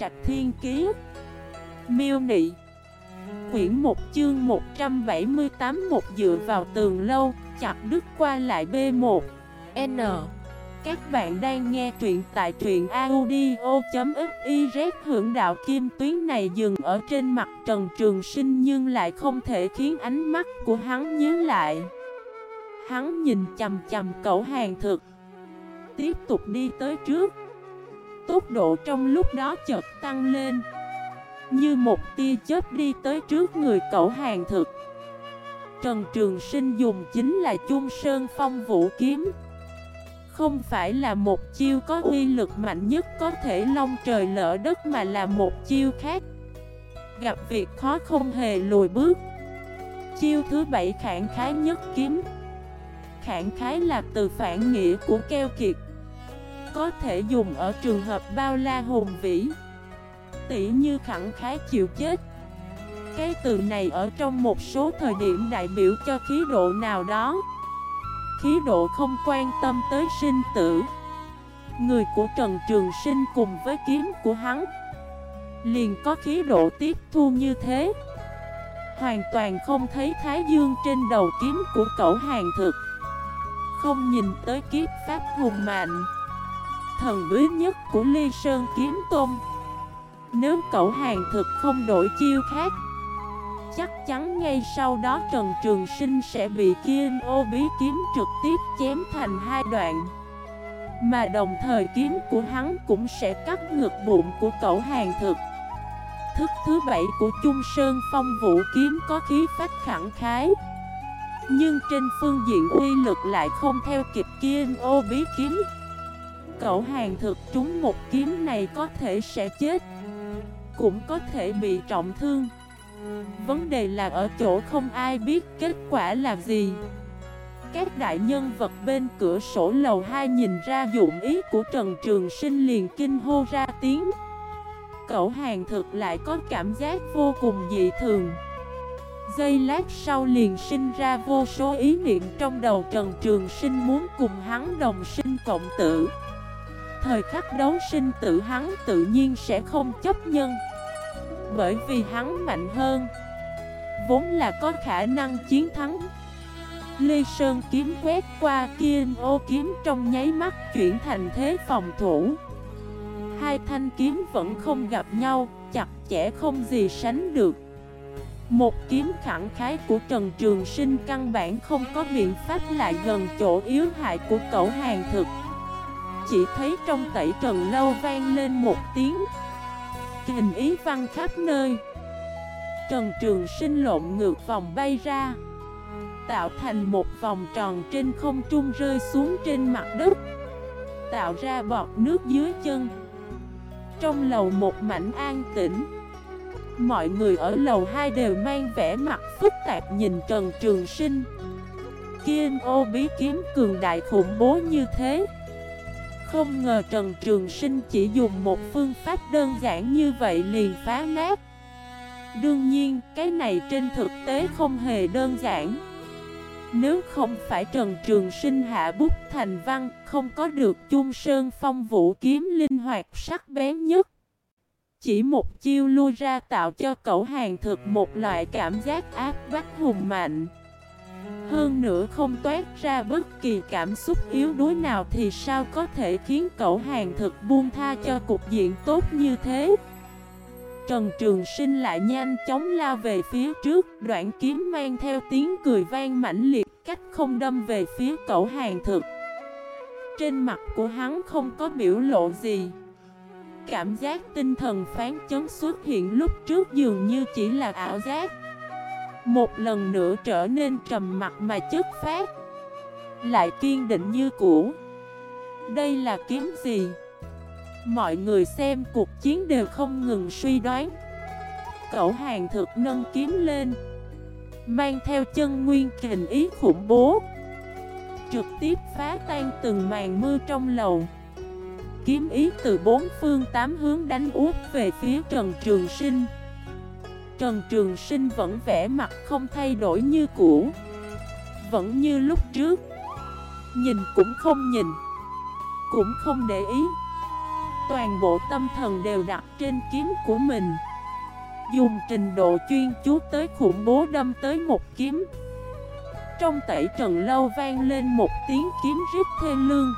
Trạch Thiên Kiế Miêu Nị. Quyển 1 chương 178 một dựa vào tường lâu, chặt đứt qua lại B1 N. Các bạn đang nghe truyện tại truyện audio.xyz Hưởng đạo kim tuyến này dừng ở trên mặt Trần Trường Sinh nhưng lại không thể khiến ánh mắt của hắn nhớ lại. Hắn nhìn chầm chầm cậu hàng thực. Tiếp tục đi tới trước. Tốc độ trong lúc đó chợt tăng lên. Như một tia chớp đi tới trước người cậu hàng thực. Trần Trường Sinh dùng chính là chung sơn phong vũ kiếm. Không phải là một chiêu có uy lực mạnh nhất có thể long trời lỡ đất mà là một chiêu khác. Gặp việc khó không hề lùi bước. Chiêu thứ bảy khẳng khái nhất kiếm. Khẳng khái là từ phản nghĩa của keo kiệt. Có thể dùng ở trường hợp bao la hùng vĩ. Tỉ như khẳng khái chịu chết. Cái từ này ở trong một số thời điểm đại biểu cho khí độ nào đó. Khí độ không quan tâm tới sinh tử. Người của Trần Trường Sinh cùng với kiếm của hắn Liền có khí độ tiếp thu như thế. Hoàn toàn không thấy Thái Dương trên đầu kiếm của cậu hàng thực. Không nhìn tới kiếp pháp hùng mạnh. Thần bí nhất của Ly Sơn Kiếm Tôn Nếu cậu hàng thực không đổi chiêu khác, Chắc chắn ngay sau đó Trần Trường Sinh sẽ bị Kiên ô bí kiếm trực tiếp chém thành hai đoạn. Mà đồng thời kiếm của hắn cũng sẽ cắt ngược bụng của cậu hàng thực. Thức thứ bảy của Trung Sơn Phong Vũ Kiếm có khí phách khẳng khái. Nhưng trên phương diện uy lực lại không theo kịp Kiên ô bí kiếm. Cậu hàng thực trúng một kiếm này có thể sẽ chết. Cũng có thể bị trọng thương. Vấn đề là ở chỗ không ai biết kết quả là gì. Các đại nhân vật bên cửa sổ lầu 2 nhìn ra dụng ý của Trần Trường Sinh liền kinh hô ra tiếng. Cậu hàng thực lại có cảm giác vô cùng dị thường. Giây lát sau liền sinh ra vô số ý niệm trong đầu Trần Trường Sinh muốn cùng hắn đồng sinh cộng tử. Thời khắc đấu sinh tự hắn tự nhiên sẽ không chấp nhân. Bởi vì hắn mạnh hơn Vốn là có khả năng chiến thắng. Lê Sơn kiếm quét qua Kiên ô kiếm trong nháy mắt chuyển thành thế phòng thủ. Hai thanh kiếm vẫn không gặp nhau, chặt chẽ không gì sánh được. Một kiếm khẳng khái của Trần Trường Sinh căn bản không có biện pháp lại gần chỗ yếu hại của cậu hàng thực. Chỉ thấy trong tẩy trần lâu vang lên một tiếng. Hình ý văn khắp nơi. Trần Trường Sinh lộn ngược vòng bay ra, Tạo thành một vòng tròn trên không trung rơi xuống trên mặt đất, Tạo ra bọt nước dưới chân. Trong lầu một mảnh an tĩnh, Mọi người ở lầu 2 đều mang vẻ mặt phức tạp nhìn Trần Trường Sinh. Kiên ô bí kiếm cường đại khủng bố như thế. Không ngờ Trần Trường Sinh chỉ dùng một phương pháp đơn giản như vậy liền phá nát. Đương nhiên, cái này trên thực tế không hề đơn giản. Nếu không phải Trần Trường Sinh hạ bút thành văn Không có được chung sơn phong vũ kiếm linh hoạt sắc bén nhất. Chỉ một chiêu lui ra tạo cho cậu hàng thực một loại cảm giác áp bách hùng mạnh hơn nữa không toát ra bất kỳ cảm xúc yếu đuối nào thì sao có thể khiến cậu hàng thực buông tha cho cục diện tốt như thế? Trần Trường Sinh lại nhanh chóng lao về phía trước, Đoạn kiếm mang theo tiếng cười vang mãnh liệt, Cách không đâm về phía cậu hàng thực. Trên mặt của hắn không có biểu lộ gì. Cảm giác tinh thần phán chấn xuất hiện lúc trước dường như chỉ là ảo giác. Một lần nữa trở nên trầm mặt mà chất phát Lại kiên định như cũ. Đây là kiếm gì? Mọi người xem cuộc chiến đều không ngừng suy đoán. Cậu hàng thực nâng kiếm lên. Mang theo chân nguyên kình ý khủng bố. Trực tiếp phá tan từng màn mưa trong lầu. Kiếm ý từ bốn phương tám hướng đánh út về phía Trần Trường Sinh. Trần Trường Sinh vẫn vẽ mặt không thay đổi như cũ. Vẫn như lúc trước. Nhìn cũng không nhìn. Cũng không để ý. Toàn bộ tâm thần đều đặt trên kiếm của mình. Dùng trình độ chuyên chú tới khủng bố đâm tới một kiếm. Trong tẩy trần lâu vang lên một tiếng kiếm rít thê lương.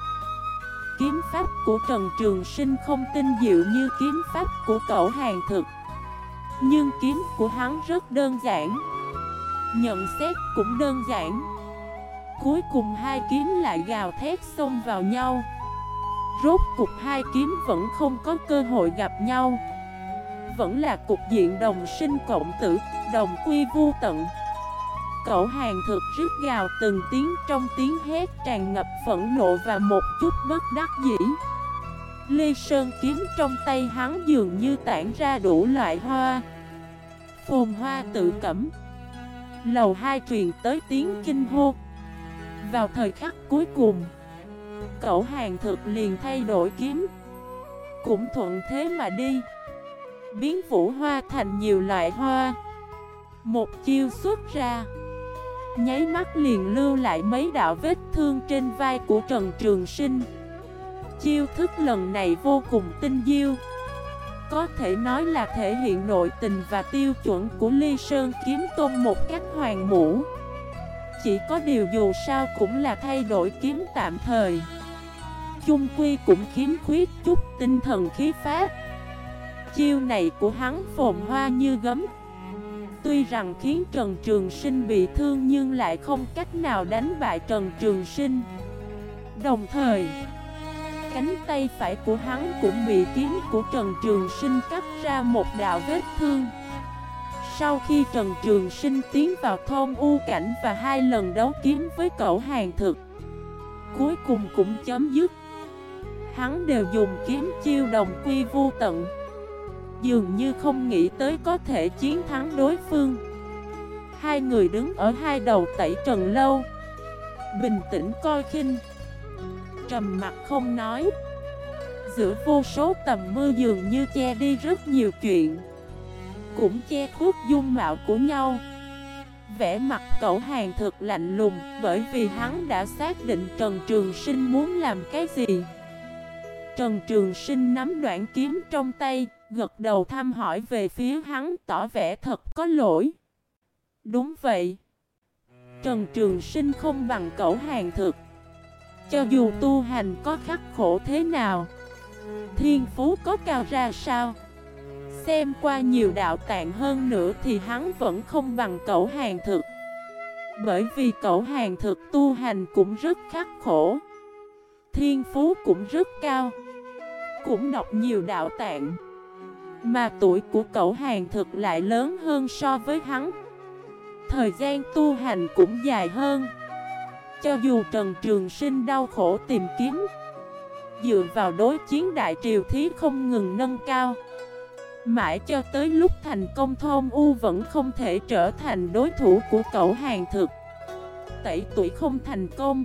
Kiếm pháp của Trần Trường Sinh không tinh diệu như kiếm pháp của cậu hàng thực. Nhưng kiếm của hắn rất đơn giản. Nhận xét cũng đơn giản. Cuối cùng hai kiếm lại gào thét xông vào nhau. Rốt cục hai kiếm vẫn không có cơ hội gặp nhau. Vẫn là cục diện đồng sinh cộng tử, đồng quy vu tận. Cậu hàng thực rít gào từng tiếng trong tiếng hét tràn ngập phẫn nộ và một chút bất đắc dĩ. Lê Sơn kiếm trong tay hắn dường như tản ra đủ loại hoa. Phồn hoa tự cẩm. Lầu hai truyền tới tiếng kinh hô. Vào thời khắc cuối cùng, Cậu hàng thực liền thay đổi kiếm. Cũng thuận thế mà đi. Biến vũ hoa thành nhiều loại hoa. Một chiêu xuất ra. Nháy mắt liền lưu lại mấy đạo vết thương trên vai của Trần Trường Sinh. Chiêu thức lần này vô cùng tinh diêu. Có thể nói là thể hiện nội tình và tiêu chuẩn của Ly Sơn kiếm tôn một cách hoàn mũ Chỉ có điều dù sao cũng là thay đổi kiếm tạm thời. Chung quy cũng khiếm khuyết chút tinh thần khí phát Chiêu này của hắn phồn hoa như gấm. Tuy rằng khiến Trần Trường Sinh bị thương nhưng lại không cách nào đánh bại Trần Trường Sinh. Đồng thời Cánh tay phải của hắn cũng bị kiếm của Trần Trường Sinh cắt ra một đạo vết thương. Sau khi Trần Trường Sinh tiến vào thôn U Cảnh và hai lần đấu kiếm với cậu hàng thực, Cuối cùng cũng chấm dứt. Hắn đều dùng kiếm chiêu đồng quy vô tận, Dường như không nghĩ tới có thể chiến thắng đối phương. Hai người đứng ở hai đầu tẩy trần lâu, Bình tĩnh coi khinh. Trầm mặt không nói Giữa vô số tầm mưa dường như che đi rất nhiều chuyện Cũng che khuất dung mạo của nhau Vẽ mặt cậu hàng thực lạnh lùng Bởi vì hắn đã xác định Trần Trường Sinh muốn làm cái gì Trần Trường Sinh nắm đoạn kiếm trong tay, gật đầu thăm hỏi về phía hắn tỏ vẻ thật có lỗi. Đúng vậy. Trần Trường Sinh không bằng cậu hàng thực. Cho dù tu hành có khắc khổ thế nào, thiên phú có cao ra sao, xem qua nhiều đạo tạng hơn nữa thì hắn vẫn không bằng cậu hàng thực. Bởi vì cậu hàng thực tu hành cũng rất khắc khổ, thiên phú cũng rất cao cũng đọc nhiều đạo tạng. Mà tuổi của cậu hàng thực lại lớn hơn so với hắn. Thời gian tu hành cũng dài hơn. Cho dù Trần Trường Sinh đau khổ tìm kiếm, Dựa vào đối chiến đại triều thí không ngừng nâng cao. Mãi cho tới lúc thành công thôn U vẫn không thể trở thành đối thủ của cậu hàng thực. Tẩy tuổi không thành công,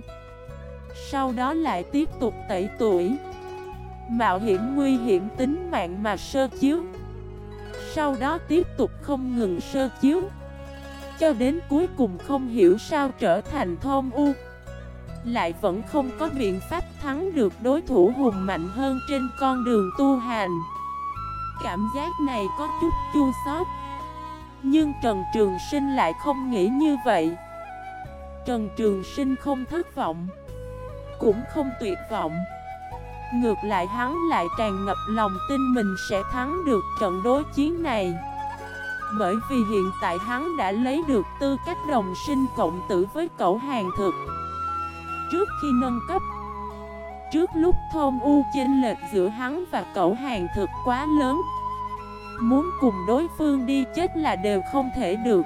Sau đó lại tiếp tục tẩy tuổi. Mạo hiểm nguy hiểm tính mạng mà sơ chiếu, Sau đó tiếp tục không ngừng sơ chiếu. Cho đến cuối cùng không hiểu sao trở thành thôn u. Lại vẫn không có biện pháp thắng được đối thủ hùng mạnh hơn trên con đường tu hành. Cảm giác này có chút chua xót. Nhưng Trần Trường Sinh lại không nghĩ như vậy. Trần Trường Sinh không thất vọng, Cũng không tuyệt vọng. Ngược lại hắn lại tràn ngập lòng tin mình sẽ thắng được trận đối chiến này. Bởi vì hiện tại hắn đã lấy được tư cách đồng sinh cộng tử với cậu hàng thực. Trước khi nâng cấp, Trước lúc thôn u chênh lệch giữa hắn và cậu hàng thực quá lớn, Muốn cùng đối phương đi chết là đều không thể được.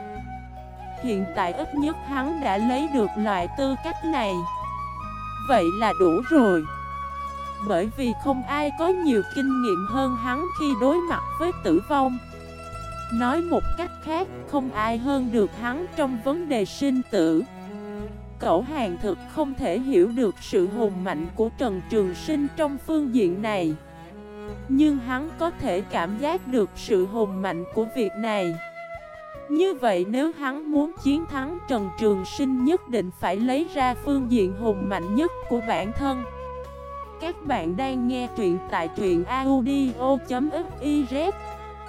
Hiện tại ít nhất hắn đã lấy được loại tư cách này. Vậy là đủ rồi. Bởi vì không ai có nhiều kinh nghiệm hơn hắn khi đối mặt với tử vong. Nói một cách khác, không ai hơn được hắn trong vấn đề sinh tử. Cậu hàng thực không thể hiểu được sự hùng mạnh của Trần Trường Sinh trong phương diện này. Nhưng hắn có thể cảm giác được sự hùng mạnh của việc này. Như vậy nếu hắn muốn chiến thắng Trần Trường Sinh nhất định phải lấy ra phương diện hùng mạnh nhất của bản thân. Các bạn đang nghe truyện tại truyện audio.fif